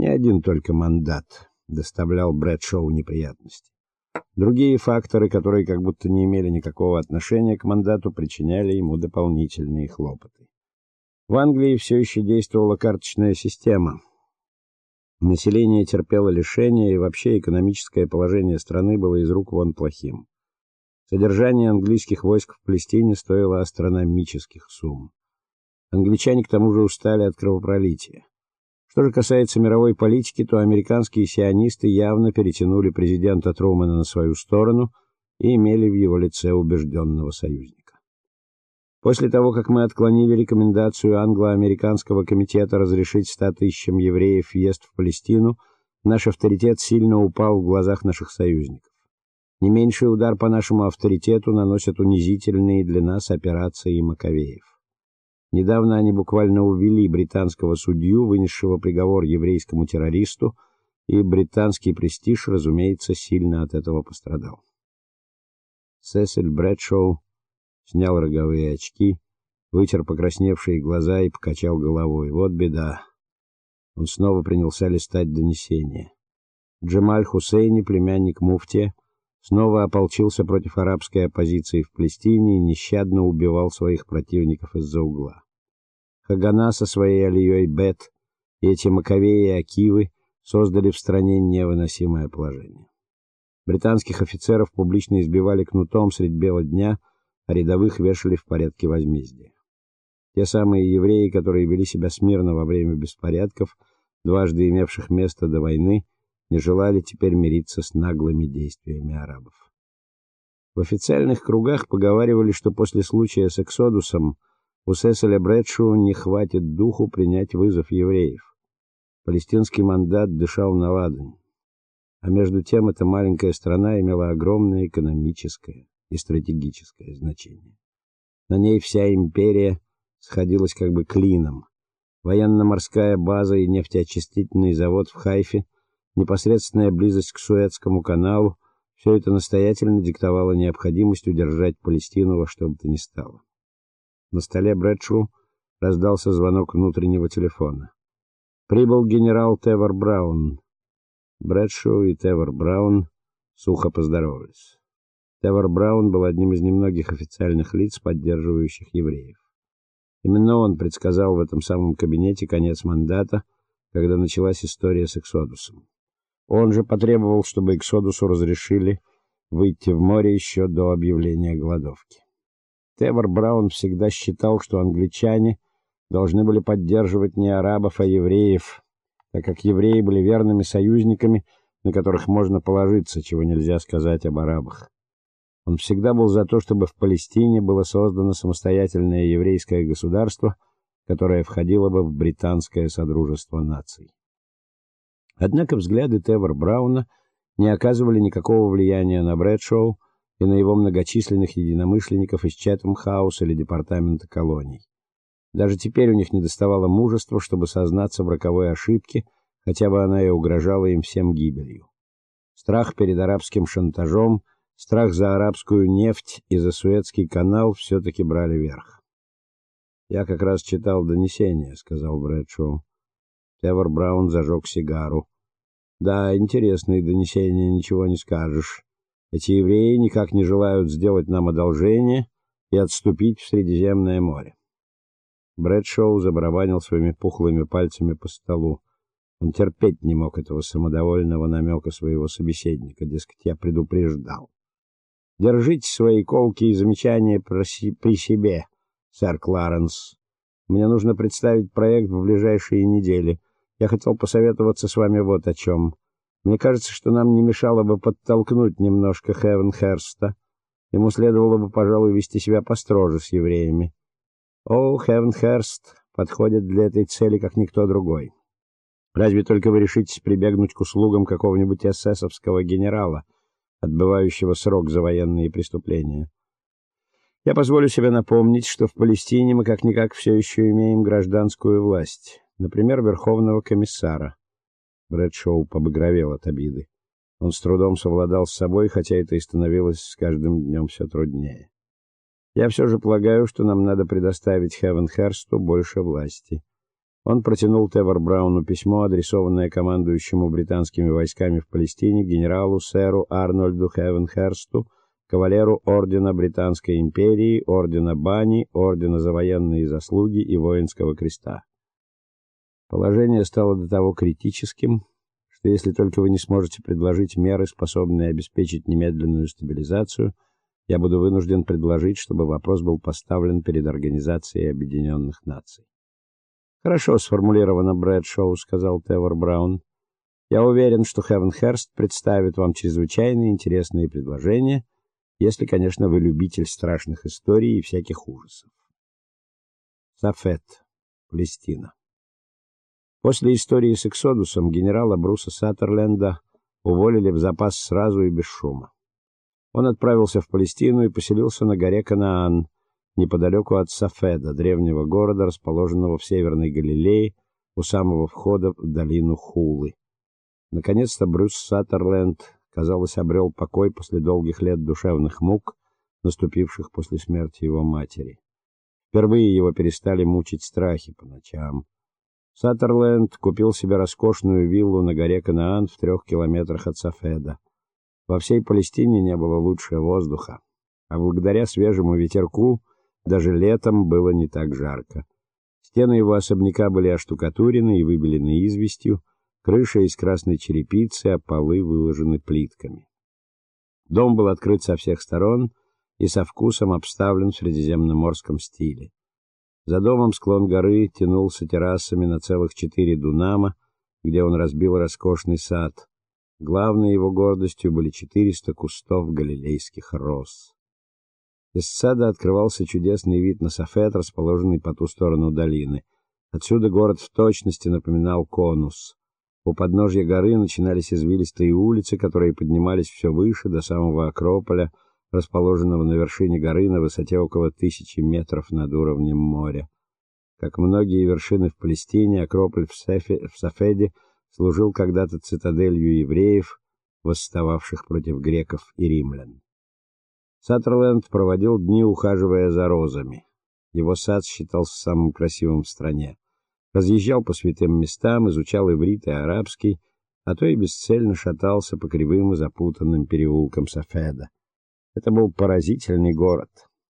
Не один только мандат доставлял Брэдшоу неприятности. Другие факторы, которые как будто не имели никакого отношения к мандату, причиняли ему дополнительные хлопоты. В Англии все еще действовала карточная система. Население терпело лишения, и вообще экономическое положение страны было из рук вон плохим. Содержание английских войск в Палестине стоило астрономических сумм. Англичане к тому же устали от кровопролития. Что же касается мировой политики, то американские сионисты явно перетянули президента Трумэна на свою сторону и имели в его лице убежденного союзника. После того, как мы отклонили рекомендацию англо-американского комитета разрешить 100 тысячам евреев въезд в Палестину, наш авторитет сильно упал в глазах наших союзников. Не меньший удар по нашему авторитету наносят унизительные для нас операции Маковеев. Недавно они буквально увели британского судью, вынесшего приговор еврейскому террористу, и британский престиж, разумеется, сильно от этого пострадал. Сесиль Брэдшоу снял роговые очки, вытер покрасневшие глаза и покачал головой. Вот беда. Он снова принялся листать донесения. Джемаль Хусейни, племянник муфтия, снова ополчился против арабской оппозиции в Палестине и нещадно убивал своих противников из-за угла. Хагана со своей Алией Бет и эти Маковеи и Акивы создали в стране невыносимое положение. Британских офицеров публично избивали кнутом средь бела дня, а рядовых вешали в порядке возмездия. Те самые евреи, которые вели себя смирно во время беспорядков, дважды имевших место до войны, не желали теперь мириться с наглыми действиями арабов. В официальных кругах поговаривали, что после случая с Эксодусом у Сеселя Брэдшоу не хватит духу принять вызов евреев. Палестинский мандат дышал на ладонь. А между тем эта маленькая страна имела огромное экономическое и стратегическое значение. На ней вся империя сходилась как бы клином. Военно-морская база и нефтеочистительный завод в Хайфе – непосредственная близость к Суэцкому каналу все это настоятельно диктовало необходимость удержать Палестину во что бы то ни стало. На столе Брэдшоу раздался звонок внутреннего телефона. Прибыл генерал Тевер Браун. Брэдшоу и Тевер Браун сухо поздоровались. Тевер Браун был одним из немногих официальных лиц, поддерживающих евреев. Именно он предсказал в этом самом кабинете конец мандата, когда началась история с Эксодусом. Он же потребовал, чтобы Эксодусу разрешили выйти в море еще до объявления голодовки. Тевер Браун всегда считал, что англичане должны были поддерживать не арабов, а евреев, так как евреи были верными союзниками, на которых можно положиться, чего нельзя сказать об арабах. Он всегда был за то, чтобы в Палестине было создано самостоятельное еврейское государство, которое входило бы в британское содружество наций. Однако взгляды Тевер Брауна не оказывали никакого влияния на Брэдшоу и на его многочисленных единомышленников из Чэтхэм-хаус или департамента колоний. Даже теперь у них недоставало мужества, чтобы сознаться в роковой ошибке, хотя бы она и угрожала им всем гибелью. Страх перед арабским шантажом, страх за арабскую нефть и за Суэцкий канал все таки брали верх. Я как раз читал донесение, сказал Брэдшоу. Тевер Браун зажег сигару. Да, интересные донесения, ничего не скажешь. Эти евреи никак не желают сделать нам одолжение и отступить в Средиземное море. Брэдшоу забарабанил своими пухлыми пальцами по столу. Он терпеть не мог этого самодовольного намека своего собеседника, дескать, я предупреждал. Держите свои колки и замечания при себе, сэр Кларенс. Мне нужно представить проект в ближайшие недели. Я хотел посоветоваться с вами вот о чем. Мне кажется, что нам не мешало бы подтолкнуть немножко Хевенхерста. Ему следовало бы, пожалуй, вести себя построже с евреями. О, Хевенхерст подходит для этой цели как никто другой. Разве только вы решитесь прибегнуть к услугам какого-нибудь эсэсовского генерала, отбывающего срок за военные преступления. Я позволю себе напомнить, что в Палестине мы как-никак все еще имеем гражданскую власть например, верховного комиссара. Брэдшоу побагровел от обиды. Он с трудом совладал с собой, хотя это и становилось с каждым днем все труднее. Я все же полагаю, что нам надо предоставить Хевенхерсту больше власти. Он протянул Тевер Брауну письмо, адресованное командующему британскими войсками в Палестине генералу сэру Арнольду Хевенхерсту, кавалеру ордена Британской империи, ордена Бани, ордена за военные заслуги и воинского креста. Положение стало до того критическим, что если только вы не сможете предложить меры, способные обеспечить немедленную стабилизацию, я буду вынужден предложить, чтобы вопрос был поставлен перед Организацией Объединенных Наций. Хорошо сформулировано, Брэдшоу, сказал Тевор Браун. Я уверен, что Хевенхерст представит вам чрезвычайно интересные предложения, если, конечно, вы любитель страшных историй и всяких ужасов. Сафет, Палестина. После истории с Эксодусом генерала Бруса Саттерленда уволили в запас сразу и без шума. Он отправился в Палестину и поселился на горе Канаан, неподалеку от Сафеда, древнего города, расположенного в Северной Галилее, у самого входа в долину Хулы. Наконец-то Брюс Саттерленд, казалось, обрел покой после долгих лет душевных мук, наступивших после смерти его матери. Впервые его перестали мучить страхи по ночам. Саттерленд купил себе роскошную виллу на горе Канаан в трех километрах от Сафеда. Во всей Палестине не было лучше воздуха, а благодаря свежему ветерку даже летом было не так жарко. Стены его особняка были оштукатурены и выбелены известью, крыша из красной черепицы, а полы выложены плитками. Дом был открыт со всех сторон и со вкусом обставлен в средиземноморском стиле. За домом склон горы тянулся террасами на целых четыре дунама, где он разбил роскошный сад. Главной его гордостью были 400 кустов галилейских роз. Из сада открывался чудесный вид на Сафет, расположенный по ту сторону долины. Отсюда город в точности напоминал конус. У подножья горы начинались извилистые улицы, которые поднимались все выше до самого Акрополя, расположенного на вершине горы на высоте около тысячи метров над уровнем моря. Как многие вершины в Палестине, Акрополь в, Сефе, в Сафеде служил когда-то цитаделью евреев, восстававших против греков и римлян. Саттерленд проводил дни, ухаживая за розами. Его сад считался самым красивым в стране. Разъезжал по святым местам, изучал иврит и арабский, а то и бесцельно шатался по кривым и запутанным переулкам Сафеда. Это был поразительный город.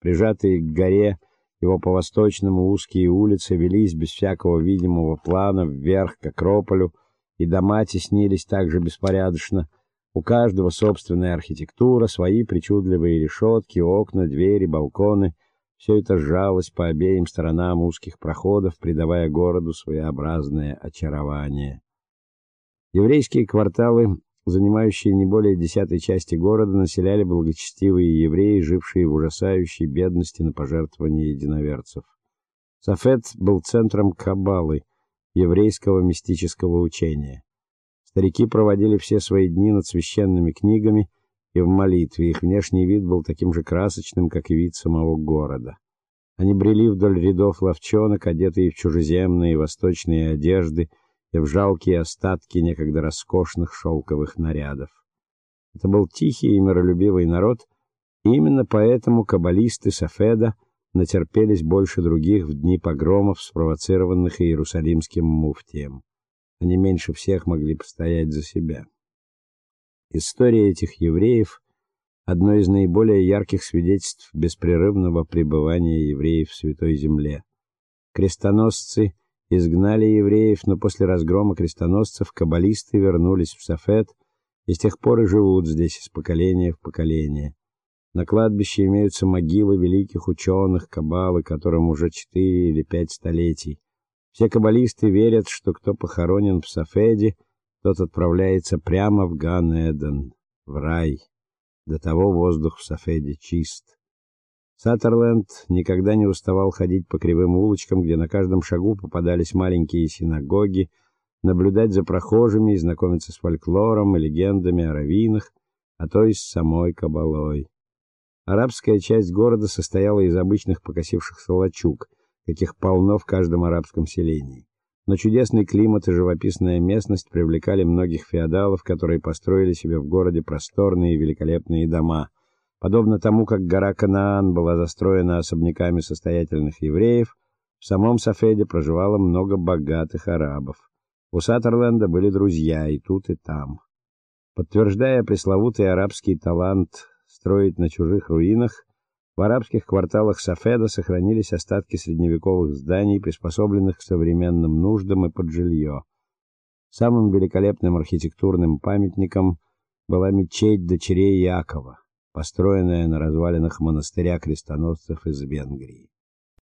Прижатые к горе, его по восточному узкие улицы велись без всякого видимого плана вверх к Акрополю, и дома теснились так же беспорядочно, у каждого собственная архитектура, свои причудливые решетки, окна, двери, балконы. Все это сжалось по обеим сторонам узких проходов, придавая городу своеобразное очарование. Еврейские кварталы, занимающие не более десятой части города, населяли благочестивые евреи, жившие в ужасающей бедности на пожертвования единоверцев. Сафет был центром каббалы, еврейского мистического учения. Старики проводили все свои дни над священными книгами и в молитве. Их внешний вид был таким же красочным, как и вид самого города. Они брели вдоль рядов лавчонок, одетые в чужеземные восточные одежды и в жалкие остатки некогда роскошных шелковых нарядов. Это был тихий и миролюбивый народ, и именно поэтому каббалисты Сафеда натерпелись больше других в дни погромов, спровоцированных Иерусалимским муфтием. Они меньше всех могли постоять за себя. История этих евреев одно из наиболее ярких свидетельств беспрерывного пребывания евреев в святой земле. Крестоносцы изгнали евреев, но после разгрома крестоносцев каббалисты вернулись в Сафет и с тех пор и живут здесь из поколения в поколение. На кладбище имеются могилы великих ученых каббалы, которым уже четыре или пять столетий. Все каббалисты верят, что кто похоронен в Сафеде, тот отправляется прямо в Ган-Эден, в рай. До того воздух в Сафеде чист. Саттерленд никогда не уставал ходить по кривым улочкам, где на каждом шагу попадались маленькие синагоги, наблюдать за прохожими и знакомиться с фольклором и легендами о раввинах, а то и с самой кабалой. Арабская часть города состояла из обычных покосившихся лачуг, каких полно в каждом арабском селении. Но чудесный климат и живописная местность привлекали многих феодалов, которые построили себе в городе просторные и великолепные дома. Подобно тому, как гора Канаан была застроена особняками состоятельных евреев, В самом Сафеде проживало много богатых арабов. У Саттерленда были друзья и тут, и там. Подтверждая пресловутый арабский талант строить на чужих руинах, в арабских кварталах Сафеда сохранились остатки средневековых зданий, приспособленных к современным нуждам и под жилье. Самым великолепным архитектурным памятником была мечеть дочерей Якова, построенная на развалинах монастыря крестоносцев из Венгрии.